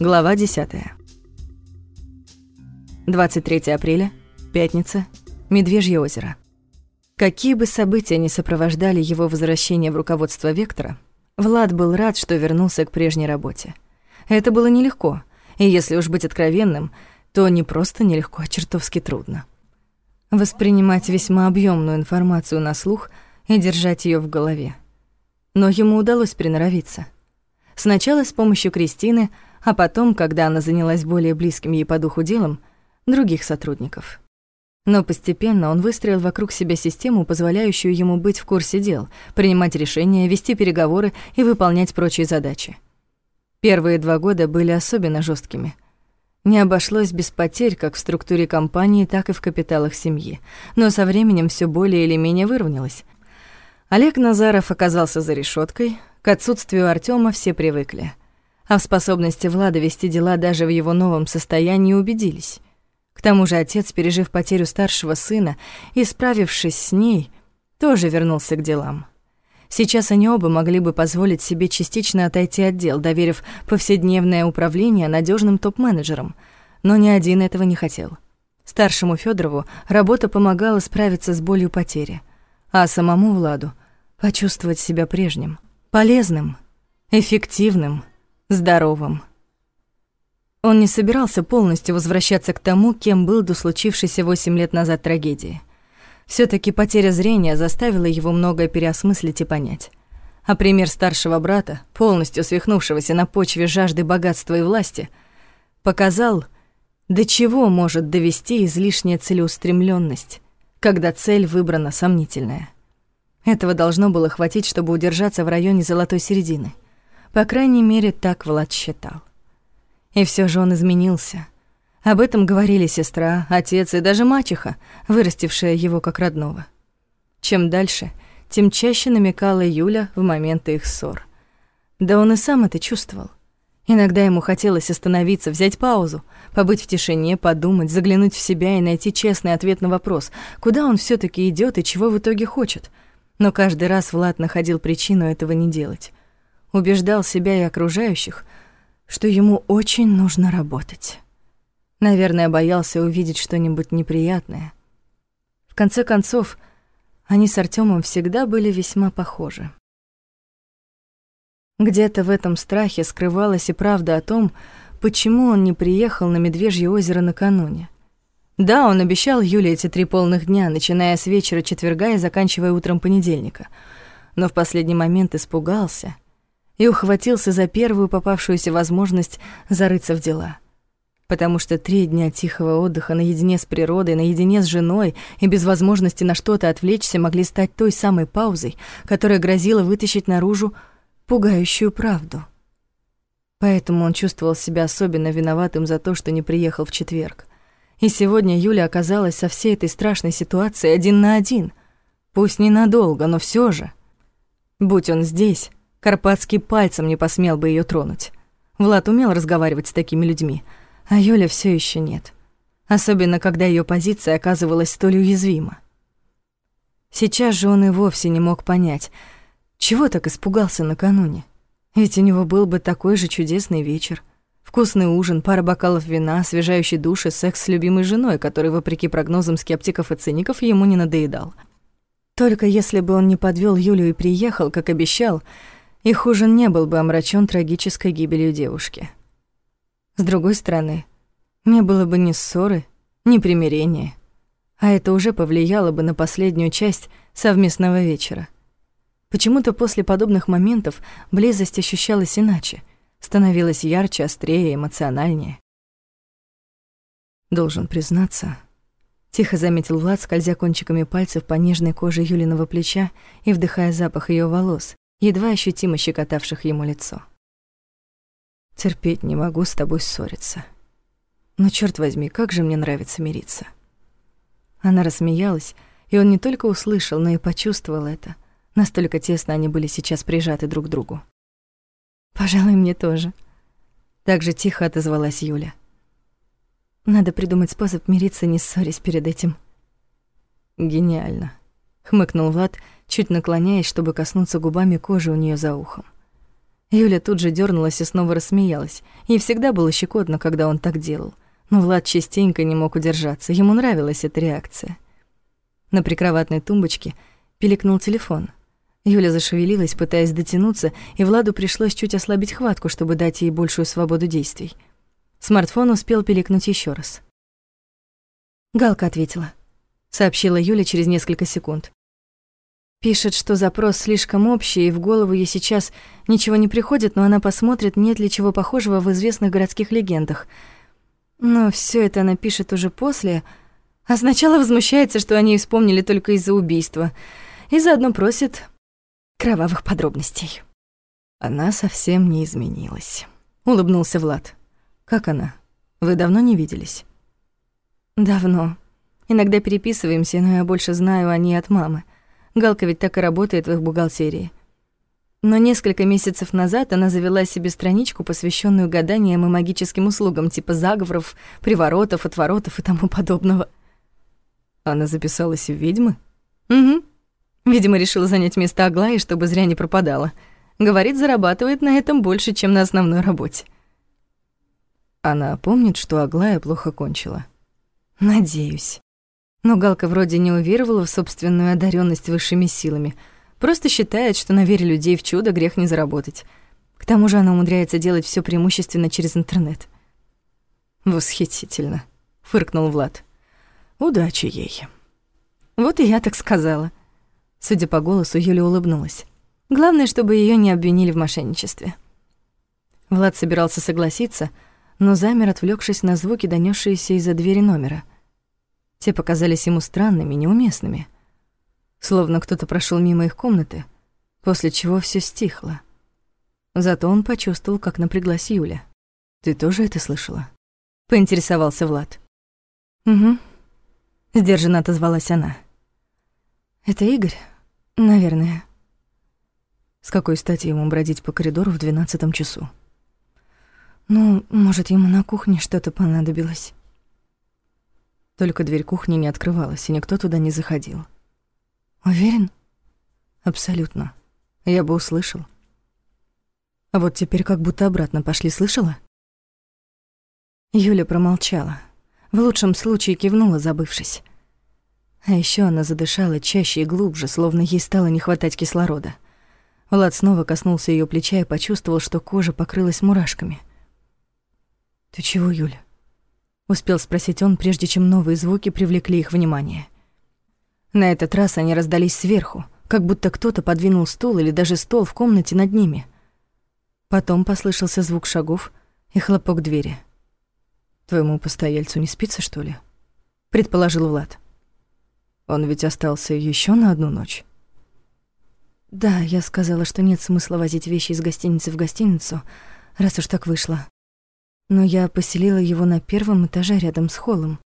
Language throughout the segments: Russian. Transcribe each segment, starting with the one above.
Глава 10. 23 апреля, пятница, Медвежье озеро. Какие бы события ни сопровождали его возвращение в руководство Вектора, Влад был рад, что вернулся к прежней работе. Это было нелегко, и если уж быть откровенным, то не просто нелегко, а чертовски трудно. Воспринимать весьма объемную информацию на слух и держать ее в голове. Но ему удалось приноровиться. Сначала с помощью Кристины — а потом, когда она занялась более близким ей по духу делом, других сотрудников. Но постепенно он выстроил вокруг себя систему, позволяющую ему быть в курсе дел, принимать решения, вести переговоры и выполнять прочие задачи. Первые два года были особенно жесткими. Не обошлось без потерь как в структуре компании, так и в капиталах семьи, но со временем все более или менее выровнялось. Олег Назаров оказался за решеткой, к отсутствию Артема все привыкли — а в способности Влада вести дела даже в его новом состоянии убедились. К тому же отец, пережив потерю старшего сына и справившись с ней, тоже вернулся к делам. Сейчас они оба могли бы позволить себе частично отойти от дел, доверив повседневное управление надежным топ-менеджерам, но ни один этого не хотел. Старшему Федорову работа помогала справиться с болью потери, а самому Владу почувствовать себя прежним, полезным, эффективным — здоровым. Он не собирался полностью возвращаться к тому, кем был до случившейся восемь лет назад трагедии. все таки потеря зрения заставила его многое переосмыслить и понять. А пример старшего брата, полностью свихнувшегося на почве жажды богатства и власти, показал, до чего может довести излишняя целеустремленность, когда цель выбрана сомнительная. Этого должно было хватить, чтобы удержаться в районе золотой середины. По крайней мере, так Влад считал. И все же он изменился. Об этом говорили сестра, отец и даже мачеха, вырастившая его как родного. Чем дальше, тем чаще намекала Юля в моменты их ссор. Да он и сам это чувствовал. Иногда ему хотелось остановиться, взять паузу, побыть в тишине, подумать, заглянуть в себя и найти честный ответ на вопрос, куда он все таки идет и чего в итоге хочет. Но каждый раз Влад находил причину этого не делать убеждал себя и окружающих, что ему очень нужно работать. Наверное, боялся увидеть что-нибудь неприятное. В конце концов, они с Артёмом всегда были весьма похожи. Где-то в этом страхе скрывалась и правда о том, почему он не приехал на Медвежье озеро накануне. Да, он обещал Юле эти три полных дня, начиная с вечера четверга и заканчивая утром понедельника, но в последний момент испугался и ухватился за первую попавшуюся возможность зарыться в дела. Потому что три дня тихого отдыха наедине с природой, наедине с женой и без возможности на что-то отвлечься могли стать той самой паузой, которая грозила вытащить наружу пугающую правду. Поэтому он чувствовал себя особенно виноватым за то, что не приехал в четверг. И сегодня Юля оказалась со всей этой страшной ситуацией один на один. Пусть ненадолго, но все же. Будь он здесь, Карпатский пальцем не посмел бы ее тронуть. Влад умел разговаривать с такими людьми, а Юля все еще нет. Особенно, когда ее позиция оказывалась столь уязвима. Сейчас же он и вовсе не мог понять, чего так испугался накануне. Ведь у него был бы такой же чудесный вечер. Вкусный ужин, пара бокалов вина, освежающий душ и секс с любимой женой, который, вопреки прогнозам скептиков и циников, ему не надоедал. Только если бы он не подвел Юлю и приехал, как обещал, их ужин не был бы омрачен трагической гибелью девушки. С другой стороны, не было бы ни ссоры, ни примирения, а это уже повлияло бы на последнюю часть совместного вечера. Почему-то после подобных моментов близость ощущалась иначе, становилась ярче, острее, эмоциональнее. Должен признаться, тихо заметил Влад, скользя кончиками пальцев по нежной коже Юлиного плеча и вдыхая запах ее волос, едва ощутимо щекотавших ему лицо. «Терпеть не могу с тобой ссориться. Но, черт возьми, как же мне нравится мириться». Она рассмеялась, и он не только услышал, но и почувствовал это. Настолько тесно они были сейчас прижаты друг к другу. «Пожалуй, мне тоже». Так же тихо отозвалась Юля. «Надо придумать способ мириться, не ссорясь перед этим». «Гениально», — хмыкнул Влад, чуть наклоняясь, чтобы коснуться губами кожи у нее за ухом. Юля тут же дернулась и снова рассмеялась. Ей всегда было щекотно, когда он так делал. Но Влад частенько не мог удержаться, ему нравилась эта реакция. На прикроватной тумбочке пиликнул телефон. Юля зашевелилась, пытаясь дотянуться, и Владу пришлось чуть ослабить хватку, чтобы дать ей большую свободу действий. Смартфон успел пиликнуть еще раз. Галка ответила. Сообщила Юля через несколько секунд. Пишет, что запрос слишком общий, и в голову ей сейчас ничего не приходит, но она посмотрит, нет ли чего похожего в известных городских легендах. Но все это она пишет уже после, а сначала возмущается, что они вспомнили только из-за убийства, и заодно просит кровавых подробностей. Она совсем не изменилась. Улыбнулся Влад. Как она? Вы давно не виделись? Давно. Иногда переписываемся, но я больше знаю о ней от мамы. Галка ведь так и работает в их бухгалтерии. Но несколько месяцев назад она завела себе страничку, посвященную гаданиям и магическим услугам, типа заговоров, приворотов, отворотов и тому подобного. Она записалась в ведьмы? Угу. Видимо, решила занять место Аглаи, чтобы зря не пропадала. Говорит, зарабатывает на этом больше, чем на основной работе. Она помнит, что Аглая плохо кончила. Надеюсь. Но Галка вроде не уверовала в собственную одаренность высшими силами, просто считает, что на вере людей в чудо грех не заработать. К тому же она умудряется делать все преимущественно через интернет. «Восхитительно», — фыркнул Влад. «Удачи ей». Вот и я так сказала. Судя по голосу, Юля улыбнулась. Главное, чтобы ее не обвинили в мошенничестве. Влад собирался согласиться, но замер, отвлекшись на звуки, донесшиеся из-за двери номера. Те показались ему странными, неуместными. Словно кто-то прошел мимо их комнаты, после чего все стихло. Зато он почувствовал, как напряглась Юля. «Ты тоже это слышала?» — поинтересовался Влад. «Угу», — сдержанно отозвалась она. «Это Игорь? Наверное». С какой стати ему бродить по коридору в двенадцатом часу? Ну, может, ему на кухне что-то понадобилось. Только дверь кухни не открывалась, и никто туда не заходил. Уверен? Абсолютно. Я бы услышал. А вот теперь как будто обратно пошли, слышала? Юля промолчала. В лучшем случае кивнула, забывшись. А еще она задышала чаще и глубже, словно ей стало не хватать кислорода. Влад снова коснулся ее плеча и почувствовал, что кожа покрылась мурашками. «Ты чего, Юля?» Успел спросить он, прежде чем новые звуки привлекли их внимание. На этот раз они раздались сверху, как будто кто-то подвинул стул или даже стол в комнате над ними. Потом послышался звук шагов и хлопок двери. «Твоему постояльцу не спится, что ли?» — предположил Влад. «Он ведь остался еще на одну ночь?» «Да, я сказала, что нет смысла возить вещи из гостиницы в гостиницу, раз уж так вышло но я поселила его на первом этаже рядом с холлом.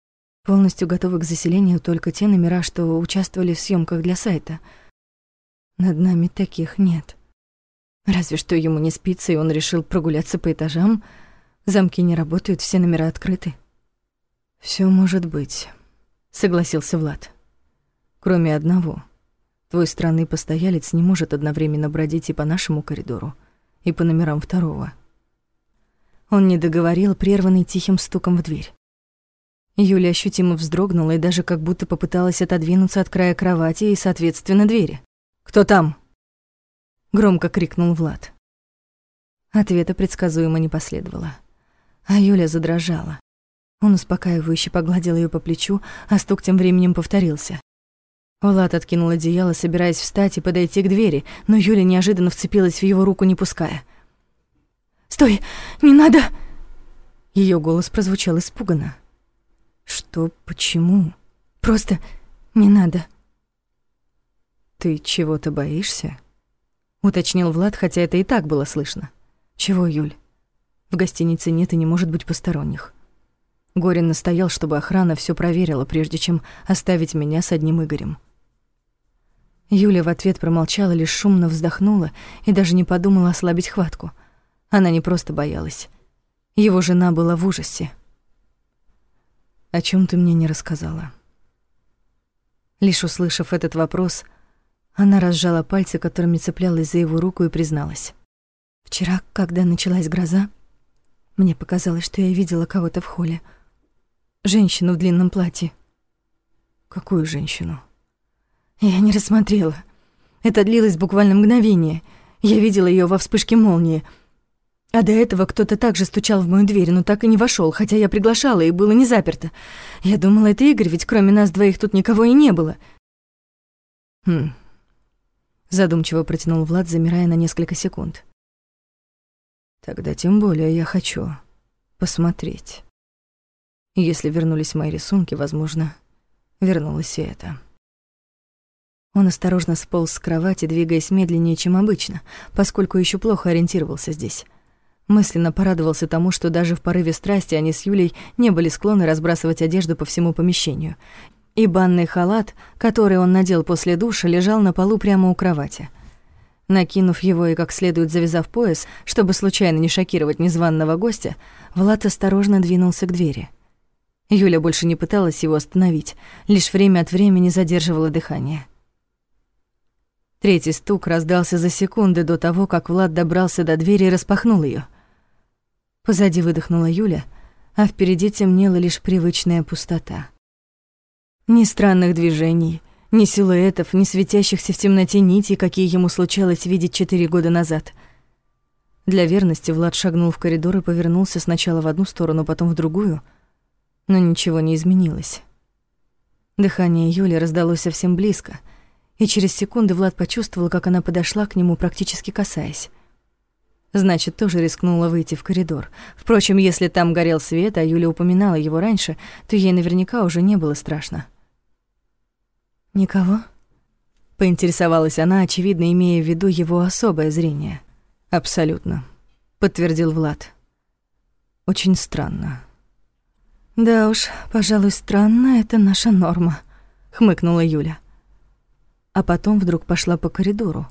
Полностью готовы к заселению только те номера, что участвовали в съемках для сайта. Над нами таких нет. Разве что ему не спится, и он решил прогуляться по этажам. Замки не работают, все номера открыты. Все может быть, согласился Влад. Кроме одного. Твой странный постоялец не может одновременно бродить и по нашему коридору, и по номерам второго. Он не договорил, прерванный тихим стуком в дверь. Юля ощутимо вздрогнула и даже как будто попыталась отодвинуться от края кровати и, соответственно, двери. «Кто там?» Громко крикнул Влад. Ответа предсказуемо не последовало. А Юля задрожала. Он успокаивающе погладил ее по плечу, а стук тем временем повторился. Влад откинул одеяло, собираясь встать и подойти к двери, но Юля неожиданно вцепилась в его руку, не пуская. Стой! Не надо!» Ее голос прозвучал испуганно. «Что? Почему? Просто не надо». «Ты чего-то боишься?» — уточнил Влад, хотя это и так было слышно. «Чего, Юль? В гостинице нет и не может быть посторонних». Горин настоял, чтобы охрана все проверила, прежде чем оставить меня с одним Игорем. Юля в ответ промолчала, лишь шумно вздохнула и даже не подумала ослабить хватку — она не просто боялась. Его жена была в ужасе. «О чем ты мне не рассказала?» Лишь услышав этот вопрос, она разжала пальцы, которыми цеплялась за его руку, и призналась. Вчера, когда началась гроза, мне показалось, что я видела кого-то в холле. Женщину в длинном платье. Какую женщину? Я не рассмотрела. Это длилось буквально мгновение. Я видела ее во вспышке молнии. А до этого кто-то также стучал в мою дверь, но так и не вошел, хотя я приглашала, и было не заперто. Я думала, это Игорь, ведь кроме нас двоих тут никого и не было. Хм. Задумчиво протянул Влад, замирая на несколько секунд. Тогда тем более я хочу посмотреть. Если вернулись мои рисунки, возможно, вернулось и это. Он осторожно сполз с кровати, двигаясь медленнее, чем обычно, поскольку еще плохо ориентировался здесь. Мысленно порадовался тому, что даже в порыве страсти они с Юлей не были склонны разбрасывать одежду по всему помещению. И банный халат, который он надел после душа, лежал на полу прямо у кровати — Накинув его и как следует завязав пояс, чтобы случайно не шокировать незваного гостя, Влад осторожно двинулся к двери. Юля больше не пыталась его остановить, лишь время от времени задерживала дыхание. Третий стук раздался за секунды до того, как Влад добрался до двери и распахнул ее. Позади выдохнула Юля, а впереди темнела лишь привычная пустота. Ни странных движений — ни силуэтов, ни светящихся в темноте нитей, какие ему случалось видеть четыре года назад. Для верности Влад шагнул в коридор и повернулся сначала в одну сторону, потом в другую, но ничего не изменилось. Дыхание Юли раздалось совсем близко, и через секунды Влад почувствовал, как она подошла к нему, практически касаясь. Значит, тоже рискнула выйти в коридор. Впрочем, если там горел свет, а Юля упоминала его раньше, то ей наверняка уже не было страшно. «Никого?» — поинтересовалась она, очевидно, имея в виду его особое зрение. «Абсолютно», — подтвердил Влад. «Очень странно». «Да уж, пожалуй, странно — это наша норма», — хмыкнула Юля. А потом вдруг пошла по коридору.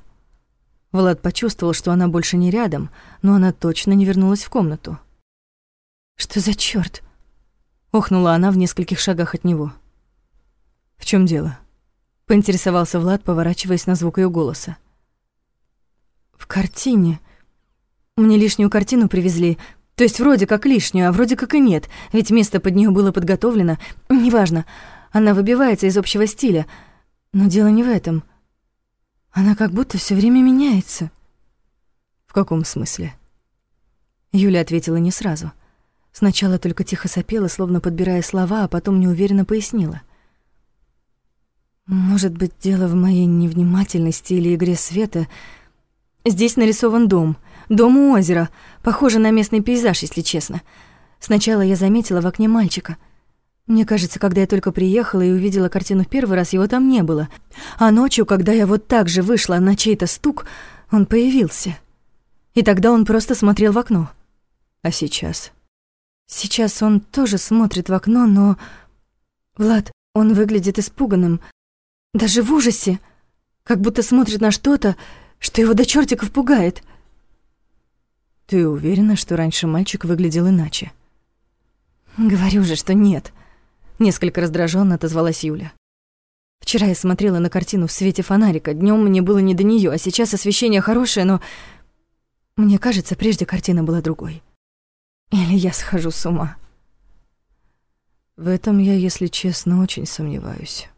Влад почувствовал, что она больше не рядом, но она точно не вернулась в комнату. «Что за чёрт?» — охнула она в нескольких шагах от него. «В чём дело?» поинтересовался Влад, поворачиваясь на звук ее голоса. В картине. Мне лишнюю картину привезли. То есть вроде как лишнюю, а вроде как и нет, ведь место под нее было подготовлено. Неважно, она выбивается из общего стиля. Но дело не в этом. Она как будто все время меняется. В каком смысле? Юля ответила не сразу. Сначала только тихо сопела, словно подбирая слова, а потом неуверенно пояснила — может быть, дело в моей невнимательности или игре света. Здесь нарисован дом. Дом у озера. Похоже на местный пейзаж, если честно. Сначала я заметила в окне мальчика. Мне кажется, когда я только приехала и увидела картину в первый раз, его там не было. А ночью, когда я вот так же вышла на чей-то стук, он появился. И тогда он просто смотрел в окно. А сейчас? Сейчас он тоже смотрит в окно, но... Влад, он выглядит испуганным, даже в ужасе, как будто смотрит на что-то, что его до чертиков пугает. Ты уверена, что раньше мальчик выглядел иначе? Говорю же, что нет. Несколько раздраженно отозвалась Юля. Вчера я смотрела на картину в свете фонарика. Днем мне было не до нее, а сейчас освещение хорошее, но... Мне кажется, прежде картина была другой. Или я схожу с ума. В этом я, если честно, очень сомневаюсь.